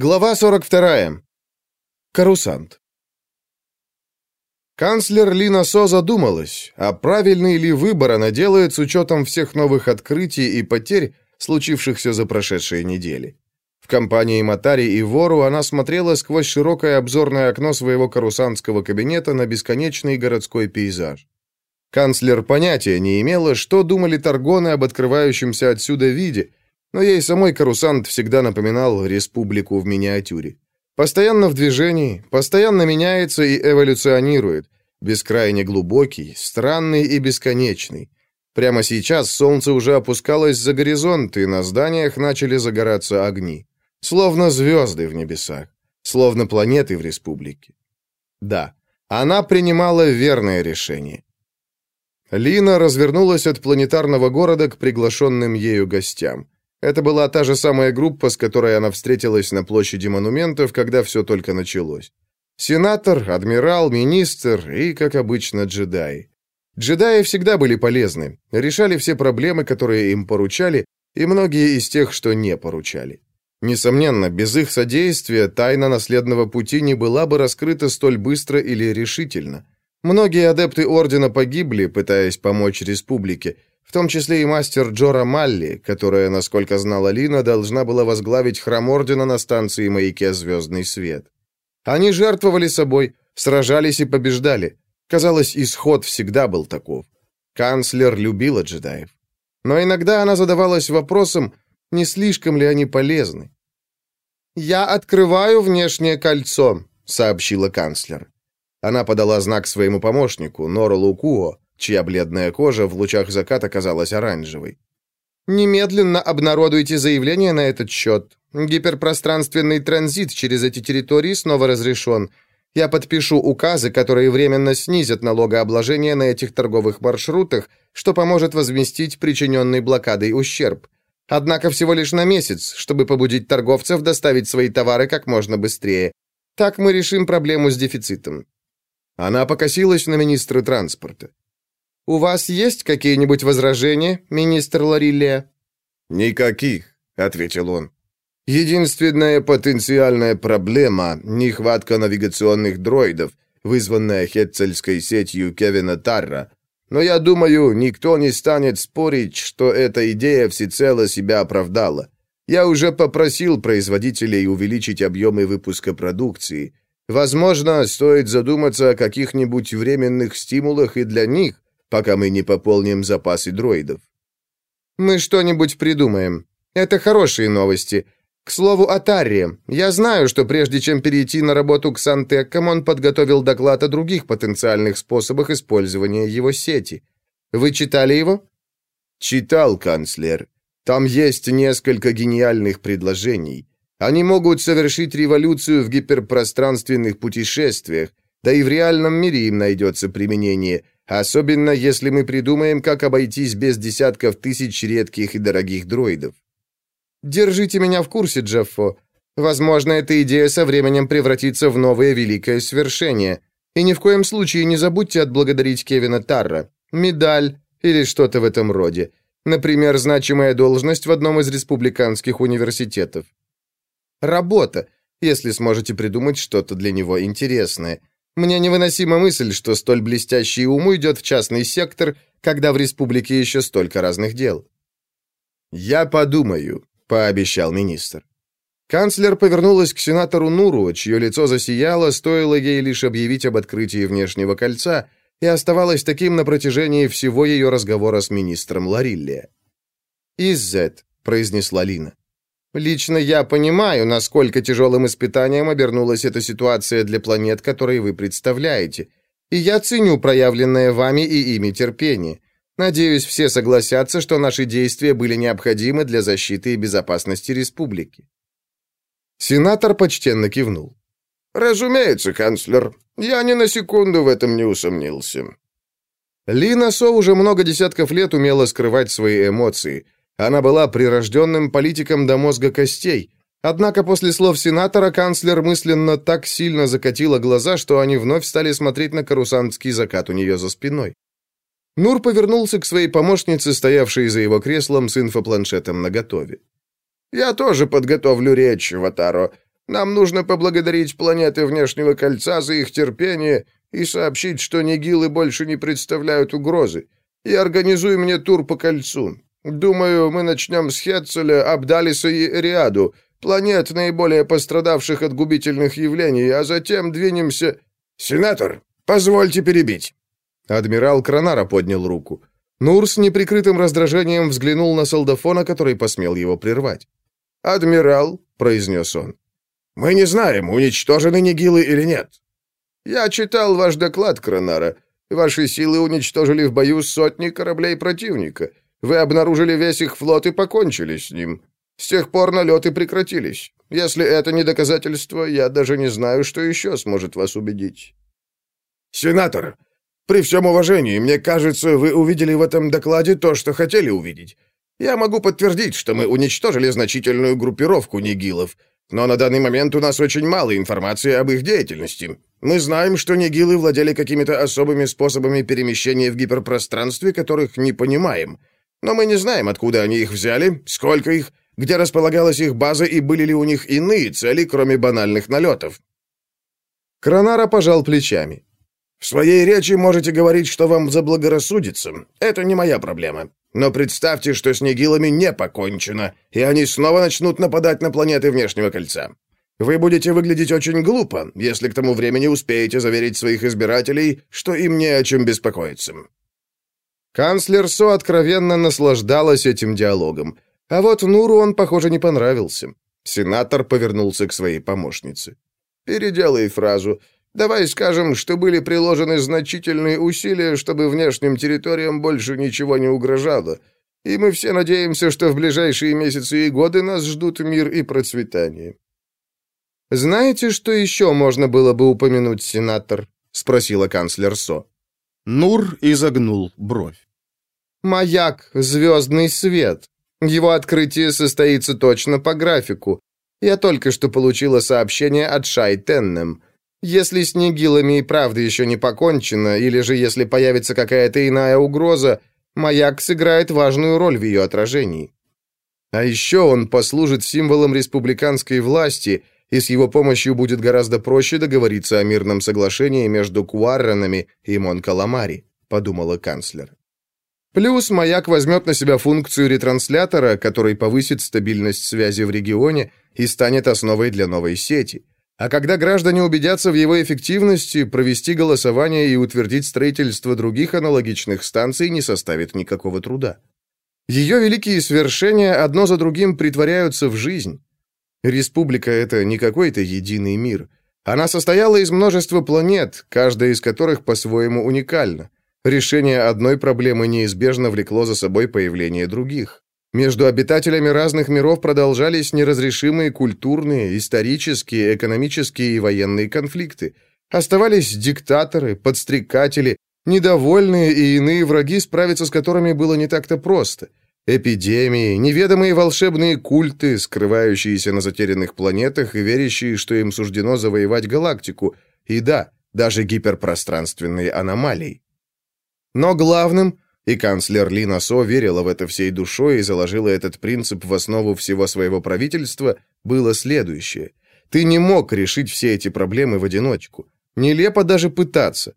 Глава 42. Карусант. Канцлер Лина Со задумалась, а правильный ли выбор она делает с учетом всех новых открытий и потерь, случившихся за прошедшие недели. В компании Матари и Вору она смотрела сквозь широкое обзорное окно своего карусантского кабинета на бесконечный городской пейзаж. Канцлер понятия не имела, что думали торгоны об открывающемся отсюда виде, но ей самой Карусант всегда напоминал республику в миниатюре. Постоянно в движении, постоянно меняется и эволюционирует, бескрайне глубокий, странный и бесконечный. Прямо сейчас солнце уже опускалось за горизонт, и на зданиях начали загораться огни. Словно звезды в небесах, словно планеты в республике. Да, она принимала верное решение. Лина развернулась от планетарного города к приглашенным ею гостям. Это была та же самая группа, с которой она встретилась на площади монументов, когда все только началось. Сенатор, адмирал, министр и, как обычно, джедаи. Джедаи всегда были полезны, решали все проблемы, которые им поручали, и многие из тех, что не поручали. Несомненно, без их содействия тайна наследного пути не была бы раскрыта столь быстро или решительно. Многие адепты Ордена погибли, пытаясь помочь республике, в том числе и мастер Джора Малли, которая, насколько знала Лина, должна была возглавить храм Ордена на станции маяке «Звездный свет». Они жертвовали собой, сражались и побеждали. Казалось, исход всегда был таков. Канцлер любила джедаев. Но иногда она задавалась вопросом, не слишком ли они полезны. «Я открываю внешнее кольцо», — сообщила канцлер. Она подала знак своему помощнику, Нору Куо, чья бледная кожа в лучах заката казалась оранжевой. «Немедленно обнародуйте заявление на этот счет. Гиперпространственный транзит через эти территории снова разрешен. Я подпишу указы, которые временно снизят налогообложение на этих торговых маршрутах, что поможет возместить причиненный блокадой ущерб. Однако всего лишь на месяц, чтобы побудить торговцев доставить свои товары как можно быстрее. Так мы решим проблему с дефицитом». Она покосилась на министра транспорта. «У вас есть какие-нибудь возражения, министр Лориллия?» «Никаких», — ответил он. «Единственная потенциальная проблема — нехватка навигационных дроидов, вызванная хетцельской сетью Кевина Тарра. Но я думаю, никто не станет спорить, что эта идея всецело себя оправдала. Я уже попросил производителей увеличить объемы выпуска продукции. Возможно, стоит задуматься о каких-нибудь временных стимулах и для них, пока мы не пополним запасы дроидов. Мы что-нибудь придумаем. Это хорошие новости. К слову о Тарре. Я знаю, что прежде чем перейти на работу к Сантеккам, он подготовил доклад о других потенциальных способах использования его сети. Вы читали его? Читал, канцлер. Там есть несколько гениальных предложений. Они могут совершить революцию в гиперпространственных путешествиях, да и в реальном мире им найдется применение – Особенно, если мы придумаем, как обойтись без десятков тысяч редких и дорогих дроидов. Держите меня в курсе, Джеффо. Возможно, эта идея со временем превратится в новое великое свершение. И ни в коем случае не забудьте отблагодарить Кевина Тарра. Медаль или что-то в этом роде. Например, значимая должность в одном из республиканских университетов. Работа, если сможете придумать что-то для него интересное. Мне невыносима мысль, что столь блестящий ум уйдет в частный сектор, когда в республике еще столько разных дел. «Я подумаю», — пообещал министр. Канцлер повернулась к сенатору Нуру, чье лицо засияло, стоило ей лишь объявить об открытии внешнего кольца, и оставалось таким на протяжении всего ее разговора с министром Лариллия. «Иззет», — произнесла Лина. Лично я понимаю, насколько тяжелым испытанием обернулась эта ситуация для планет, которые вы представляете. И я ценю проявленное вами и ими терпение. Надеюсь, все согласятся, что наши действия были необходимы для защиты и безопасности республики. Сенатор почтенно кивнул. «Разумеется, канцлер. Я ни на секунду в этом не усомнился». Лина Со уже много десятков лет умела скрывать свои эмоции – она была прирожденным политиком до мозга костей. Однако после слов сенатора канцлер мысленно так сильно закатила глаза, что они вновь стали смотреть на карусантский закат у нее за спиной. Нур повернулся к своей помощнице, стоявшей за его креслом с инфопланшетом наготове. «Я тоже подготовлю речь, Ватаро. Нам нужно поблагодарить планеты внешнего кольца за их терпение и сообщить, что нигилы больше не представляют угрозы. И организуй мне тур по кольцу. Думаю, мы начнем с Хетцеля, Абдалиса и Риаду, планет, наиболее пострадавших от губительных явлений, а затем двинемся... Сенатор, позвольте перебить. Адмирал Кранара поднял руку. Нур с неприкрытым раздражением взглянул на солдафона, который посмел его прервать. «Адмирал», — произнес он, — «мы не знаем, уничтожены Нигилы или нет. Я читал ваш доклад, Кранара. Ваши силы уничтожили в бою сотни кораблей противника. Вы обнаружили весь их флот и покончили с ним. С тех пор налеты прекратились. Если это не доказательство, я даже не знаю, что еще сможет вас убедить». «Сенатор, при всем уважении, мне кажется, вы увидели в этом докладе то, что хотели увидеть. Я могу подтвердить, что мы уничтожили значительную группировку нигилов, но на данный момент у нас очень мало информации об их деятельности. Мы знаем, что нигилы владели какими-то особыми способами перемещения в гиперпространстве, которых не понимаем. Но мы не знаем, откуда они их взяли, сколько их, где располагалась их база и были ли у них иные цели, кроме банальных налетов. Кронара пожал плечами. «В своей речи можете говорить, что вам заблагорассудится. Это не моя проблема. Но представьте, что с Нигилами не покончено, и они снова начнут нападать на планеты внешнего кольца. Вы будете выглядеть очень глупо, если к тому времени успеете заверить своих избирателей, что им не о чем беспокоиться». Канцлер Со откровенно наслаждалась этим диалогом, а вот Нуру он, похоже, не понравился. Сенатор повернулся к своей помощнице. «Переделай фразу. Давай скажем, что были приложены значительные усилия, чтобы внешним территориям больше ничего не угрожало. И мы все надеемся, что в ближайшие месяцы и годы нас ждут мир и процветание. «Знаете, что еще можно было бы упомянуть, сенатор?» — спросила канцлер Со. Нур изогнул бровь. «Маяк — звездный свет. Его открытие состоится точно по графику. Я только что получила сообщение от Шай Теннем. Если с Нигилами и правда еще не покончено, или же если появится какая-то иная угроза, маяк сыграет важную роль в ее отражении. А еще он послужит символом республиканской власти, и с его помощью будет гораздо проще договориться о мирном соглашении между Куарранами и Монкаламари, подумала канцлер. Плюс маяк возьмет на себя функцию ретранслятора, который повысит стабильность связи в регионе и станет основой для новой сети – а когда граждане убедятся в его эффективности, провести голосование и утвердить строительство других аналогичных станций не составит никакого труда. Ее великие свершения одно за другим притворяются в жизнь. Республика — это не какой-то единый мир. Она состояла из множества планет, каждая из которых по-своему уникальна. Решение одной проблемы неизбежно влекло за собой появление других. Между обитателями разных миров продолжались неразрешимые культурные, исторические, экономические и военные конфликты. Оставались диктаторы, подстрекатели, недовольные и иные враги, справиться с которыми было не так-то просто. Эпидемии, неведомые волшебные культы, скрывающиеся на затерянных планетах и верящие, что им суждено завоевать галактику. И да, даже гиперпространственные аномалии. Но главным и канцлер Ли Насо верила в это всей душой и заложила этот принцип в основу всего своего правительства, было следующее. Ты не мог решить все эти проблемы в одиночку. Нелепо даже пытаться.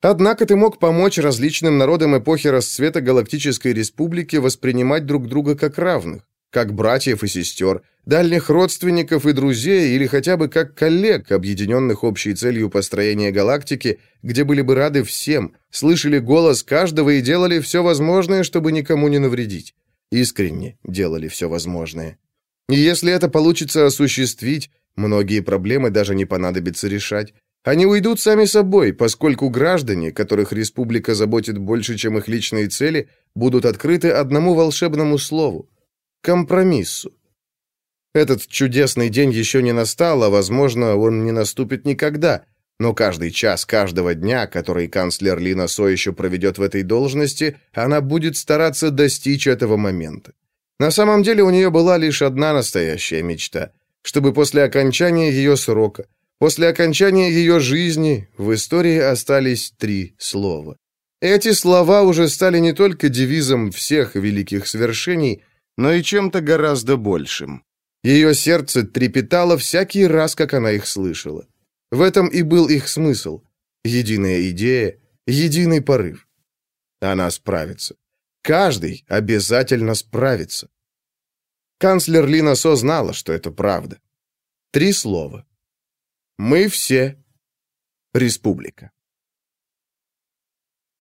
Однако ты мог помочь различным народам эпохи расцвета Галактической Республики воспринимать друг друга как равных как братьев и сестер, дальних родственников и друзей или хотя бы как коллег, объединенных общей целью построения галактики, где были бы рады всем, слышали голос каждого и делали все возможное, чтобы никому не навредить. Искренне делали все возможное. И если это получится осуществить, многие проблемы даже не понадобится решать. Они уйдут сами собой, поскольку граждане, которых республика заботит больше, чем их личные цели, будут открыты одному волшебному слову компромиссу. Этот чудесный день еще не настал, а, возможно, он не наступит никогда, но каждый час каждого дня, который канцлер Лина Со еще проведет в этой должности, она будет стараться достичь этого момента. На самом деле у нее была лишь одна настоящая мечта, чтобы после окончания ее срока, после окончания ее жизни, в истории остались три слова. Эти слова уже стали не только девизом всех великих свершений, но и чем-то гораздо большим. Ее сердце трепетало всякий раз, как она их слышала. В этом и был их смысл. Единая идея, единый порыв. Она справится. Каждый обязательно справится. Канцлер Лина Со знала, что это правда. Три слова. Мы все республика.